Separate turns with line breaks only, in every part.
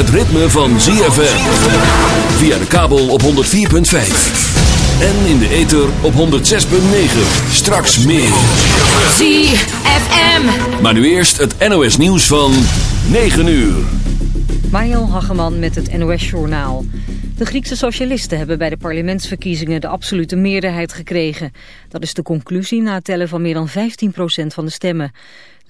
Het ritme van ZFM. Via de kabel op 104.5. En in de ether op 106.9. Straks meer.
ZFM.
Maar nu eerst het NOS nieuws van 9 uur.
Mariel Hageman met het NOS Journaal. De Griekse socialisten hebben bij de parlementsverkiezingen de absolute meerderheid gekregen. Dat is de conclusie na het tellen van meer dan 15% van de stemmen.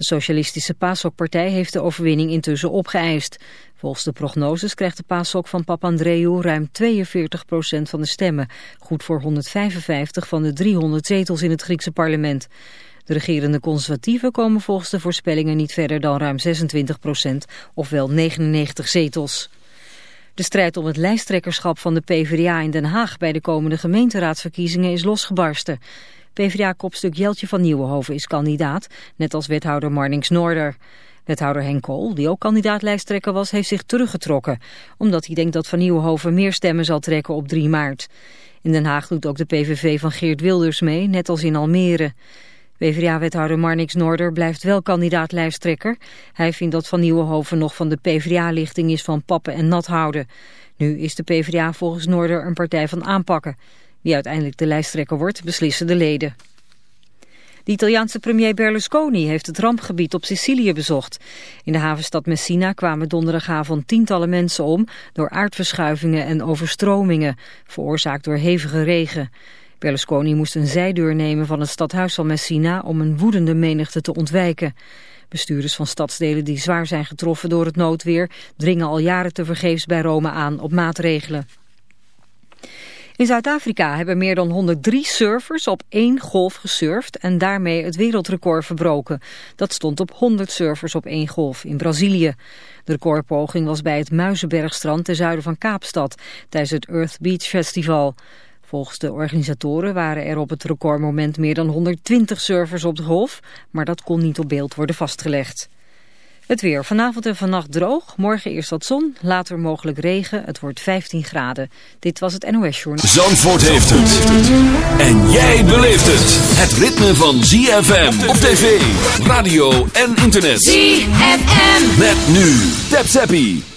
De socialistische PASOK-partij heeft de overwinning intussen opgeëist. Volgens de prognoses krijgt de PASOK van Papandreou ruim 42% van de stemmen. Goed voor 155 van de 300 zetels in het Griekse parlement. De regerende conservatieven komen volgens de voorspellingen niet verder dan ruim 26% ofwel 99 zetels. De strijd om het lijsttrekkerschap van de PvdA in Den Haag bij de komende gemeenteraadsverkiezingen is losgebarsten. PvdA-kopstuk Jeltje van Nieuwenhoven is kandidaat, net als wethouder Marnix Noorder. Wethouder Henk Kool, die ook kandidaat-lijsttrekker was, heeft zich teruggetrokken, omdat hij denkt dat Van Nieuwenhoven meer stemmen zal trekken op 3 maart. In Den Haag doet ook de PVV van Geert Wilders mee, net als in Almere. PvdA-wethouder Marnix Noorder blijft wel kandidaat-lijsttrekker. Hij vindt dat Van Nieuwenhoven nog van de PvdA-lichting is van pappen en nat houden. Nu is de PvdA volgens Noorder een partij van aanpakken. Wie uiteindelijk de lijsttrekker wordt, beslissen de leden. De Italiaanse premier Berlusconi heeft het rampgebied op Sicilië bezocht. In de havenstad Messina kwamen donderdagavond tientallen mensen om... door aardverschuivingen en overstromingen, veroorzaakt door hevige regen. Berlusconi moest een zijdeur nemen van het stadhuis van Messina... om een woedende menigte te ontwijken. Bestuurders van stadsdelen die zwaar zijn getroffen door het noodweer... dringen al jaren tevergeefs bij Rome aan op maatregelen. In Zuid-Afrika hebben meer dan 103 surfers op één golf gesurfd en daarmee het wereldrecord verbroken. Dat stond op 100 surfers op één golf in Brazilië. De recordpoging was bij het Muizenbergstrand ten zuiden van Kaapstad tijdens het Earth Beach Festival. Volgens de organisatoren waren er op het recordmoment meer dan 120 surfers op de golf, maar dat kon niet op beeld worden vastgelegd. Het weer. Vanavond en vannacht droog. Morgen eerst wat zon, later mogelijk regen. Het wordt 15 graden. Dit was het NOS Journal.
Zandvoort heeft het. En jij beleeft het. Het ritme van ZFM op tv, radio en internet.
ZFM.
Met nu. Tap Zappie.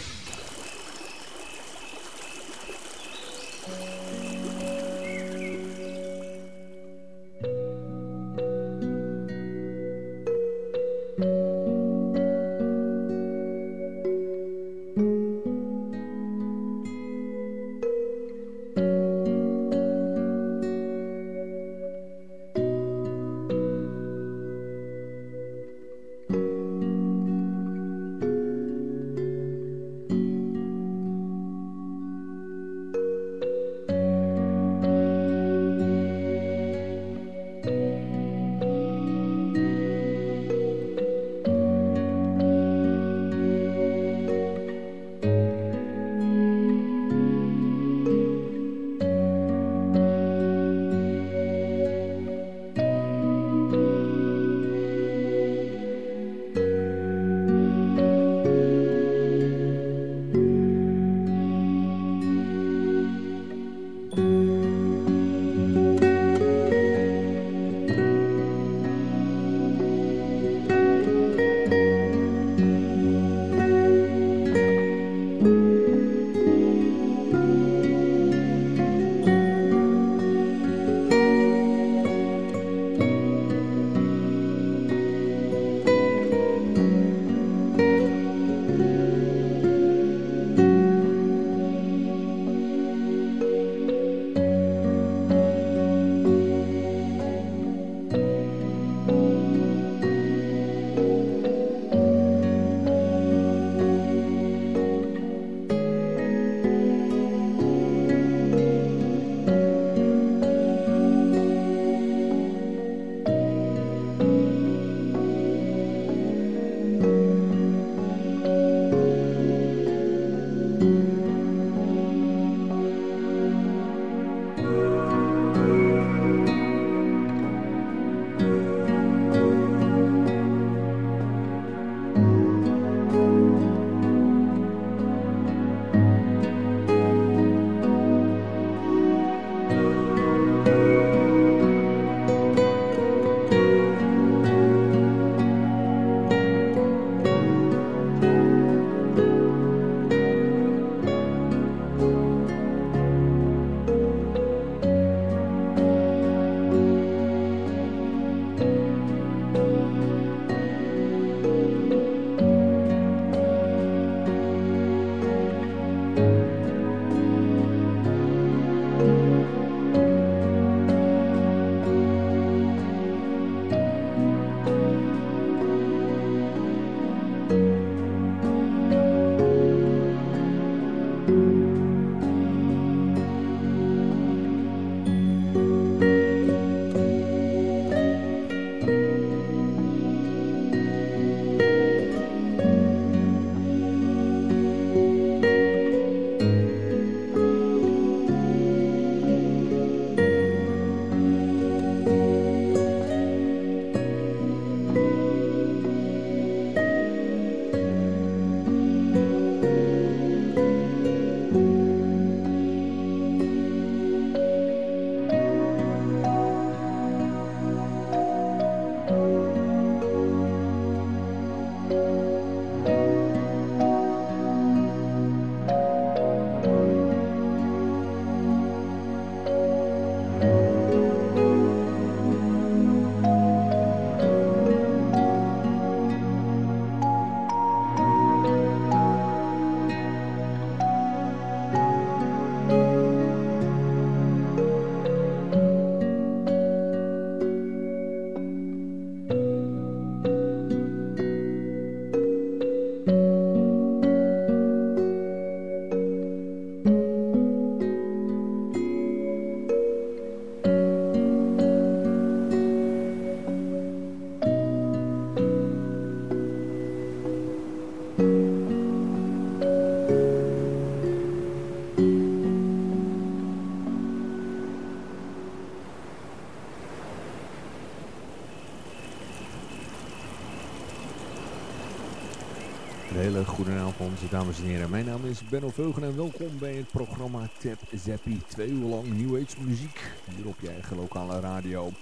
Dames en heren. Mijn naam is Benno Veugen en welkom bij het programma Tap Zappie. Twee uur lang New Age muziek hier op je eigen lokale radio.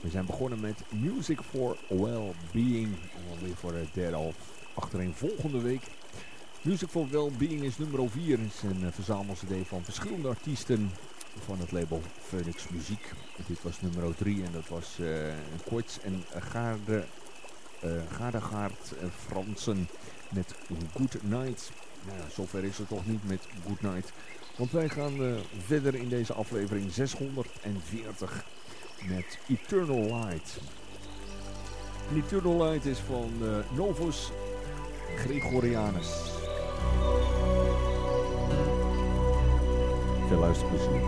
We zijn begonnen met Music for Well-Being. Alweer voor de derde of achterin volgende week. Music for Well-Being is nummer 4. Het is een verzamelcd van verschillende artiesten van het label Phoenix Muziek. Dit was nummer 3 en dat was uh, Korts en Gaarde, uh, Gaardegaard uh, Fransen met Good Night. Nou zover is het toch niet met Good Night. Want wij gaan uh, verder in deze aflevering 640 met Eternal Light. Eternal Light is van Novus Gregorianus. Veel luisterplezier.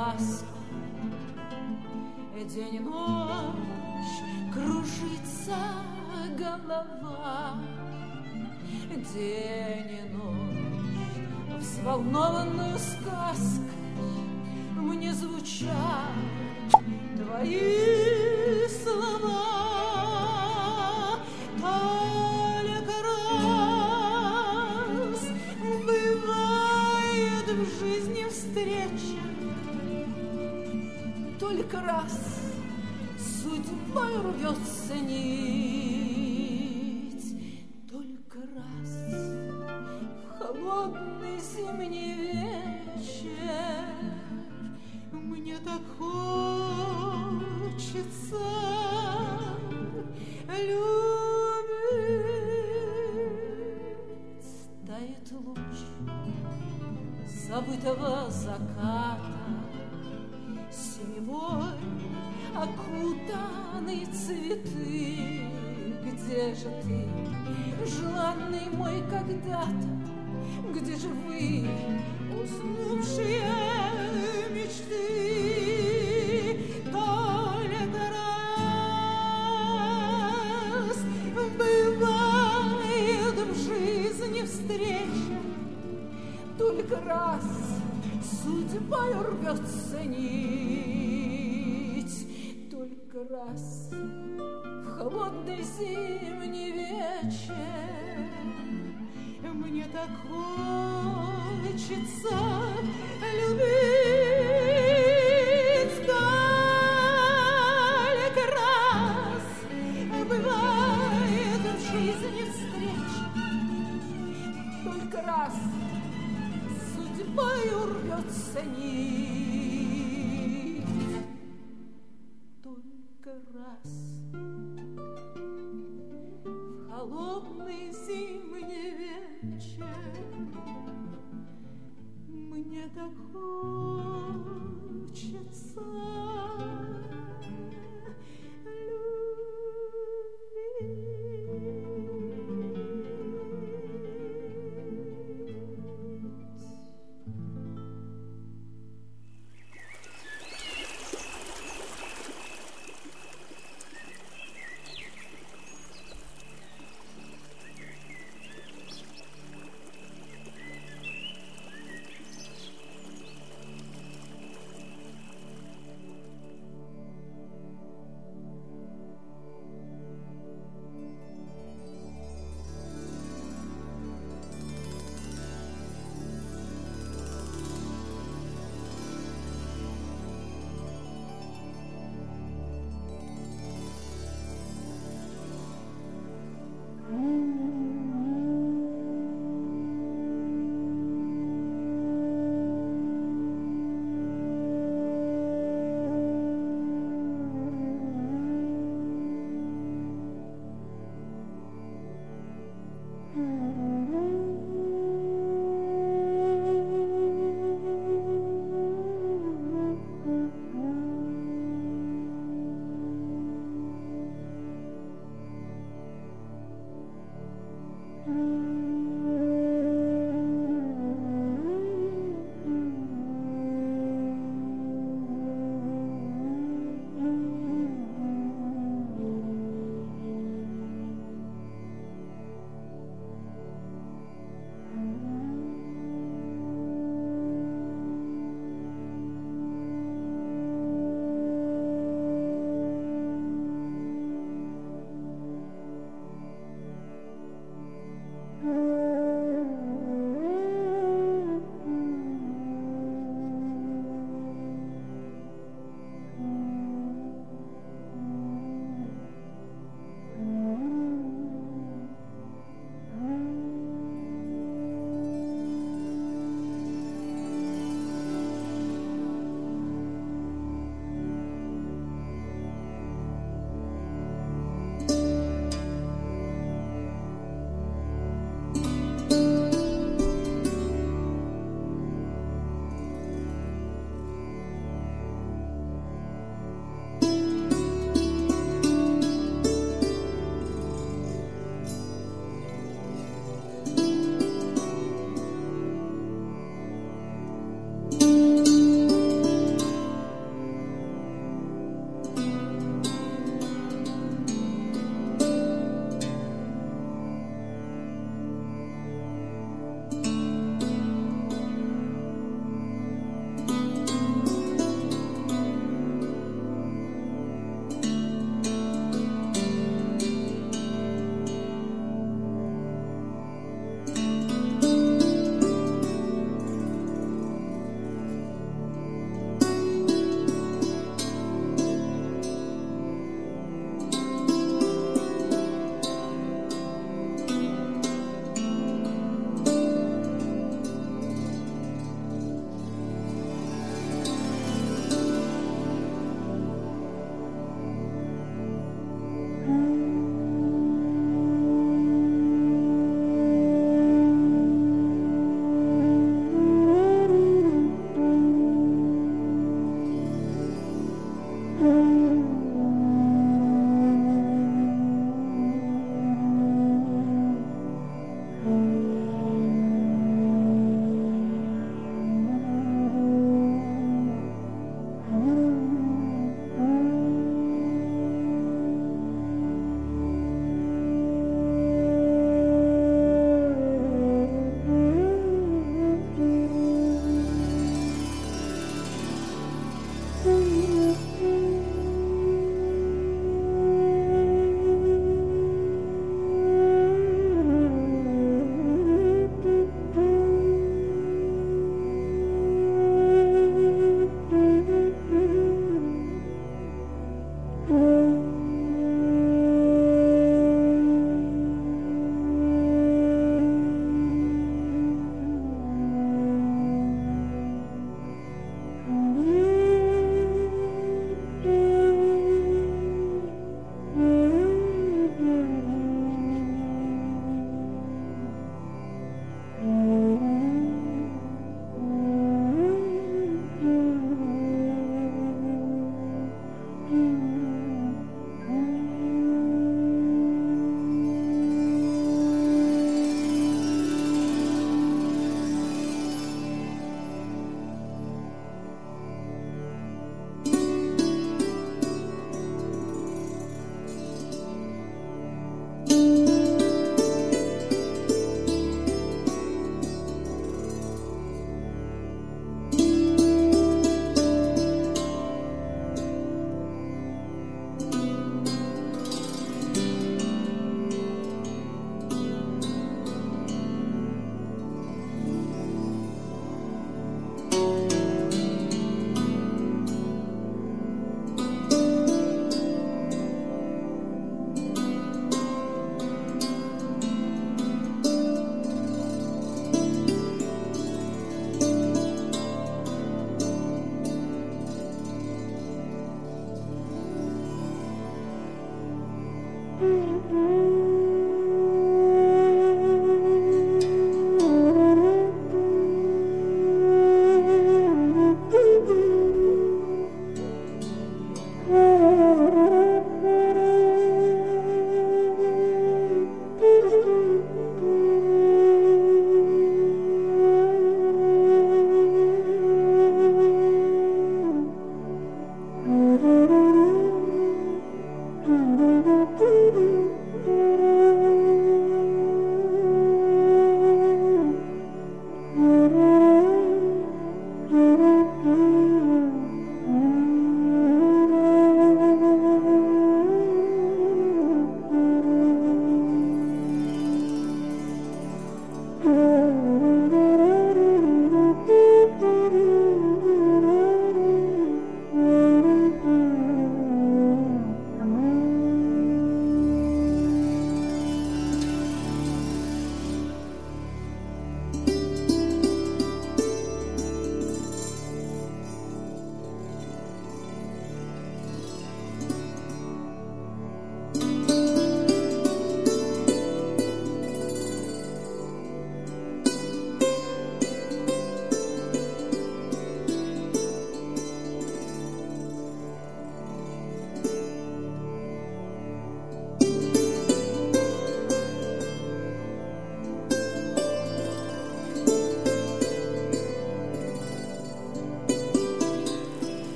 Ласку. День и ночь кружится голова. День и ночь взволнованную сказкой мне звучат твои слова. Раз судьбой рвется нить, цветы. Где же ты, желанный мой когда-то? Где же вы, мне так хочется любить. Только раз бывает в жизни встреча только раз судьбой урвется нить. Только раз в холодный мне так хочется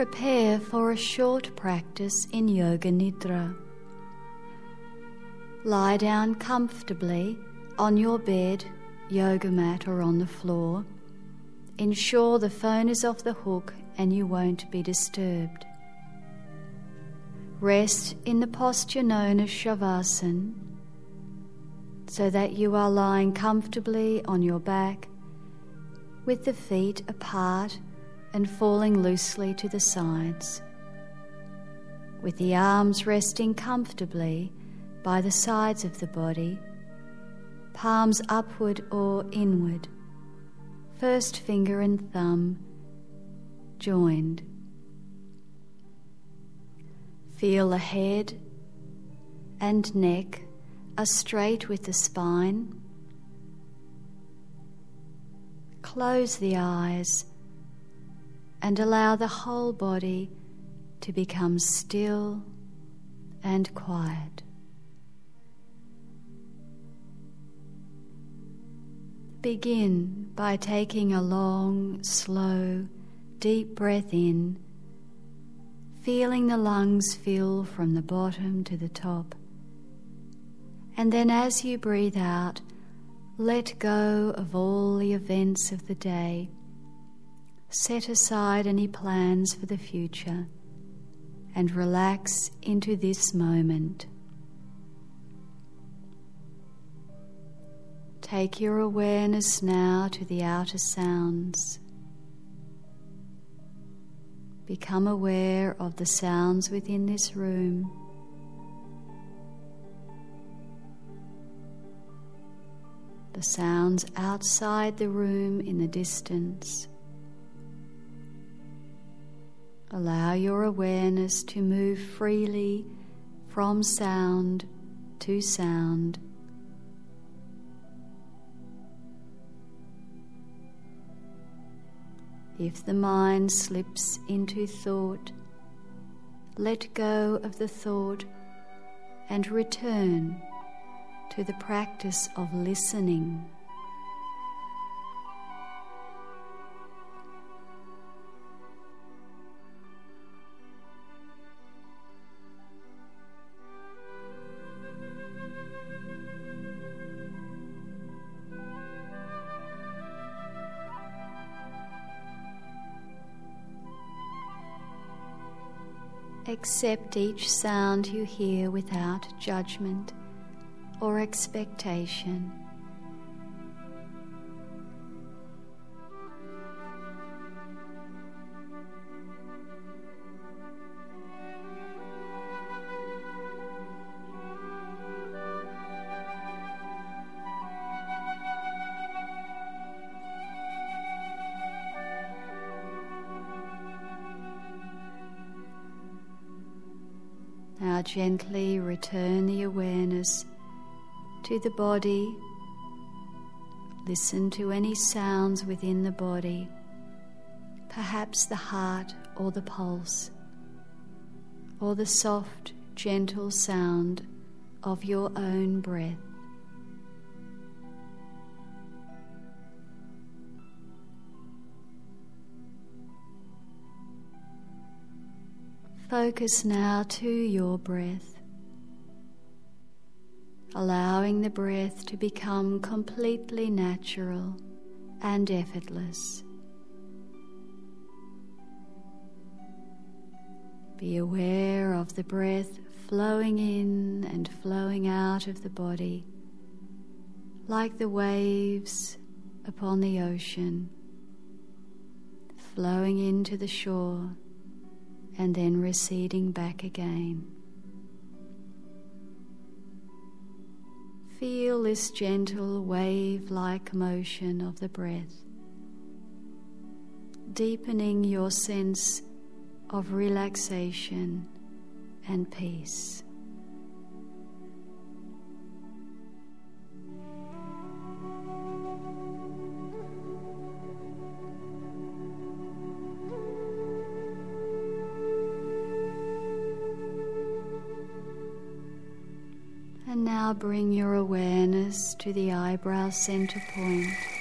Prepare for a short practice in Yoga Nidra. Lie down comfortably on your bed, yoga mat, or on the floor. Ensure the phone is off the hook and you won't be disturbed. Rest in the posture known as Shavasana so that you are lying comfortably on your back with the feet apart and falling loosely to the sides, with the arms resting comfortably by the sides of the body, palms upward or inward, first finger and thumb joined. Feel the head and neck are straight with the spine. Close the eyes and allow the whole body to become still and quiet. Begin by taking a long, slow, deep breath in, feeling the lungs fill from the bottom to the top. And then as you breathe out, let go of all the events of the day. Set aside any plans for the future and relax into this moment. Take your awareness now to the outer sounds. Become aware of the sounds within this room. The sounds outside the room in the distance. Allow your awareness to move freely from sound to sound. If the mind slips into thought, let go of the thought and return to the practice of listening. Accept each sound you hear without judgment or expectation. Gently return the awareness to the body. Listen to any sounds within the body, perhaps the heart or the pulse, or the soft, gentle sound of your own breath. Focus now to your breath, allowing the breath to become completely natural and effortless. Be aware of the breath flowing in and flowing out of the body like the waves upon the ocean, flowing into the shore and then receding back again. Feel this gentle wave like motion of the breath, deepening your sense of relaxation and peace. Bring your awareness to the eyebrow center point.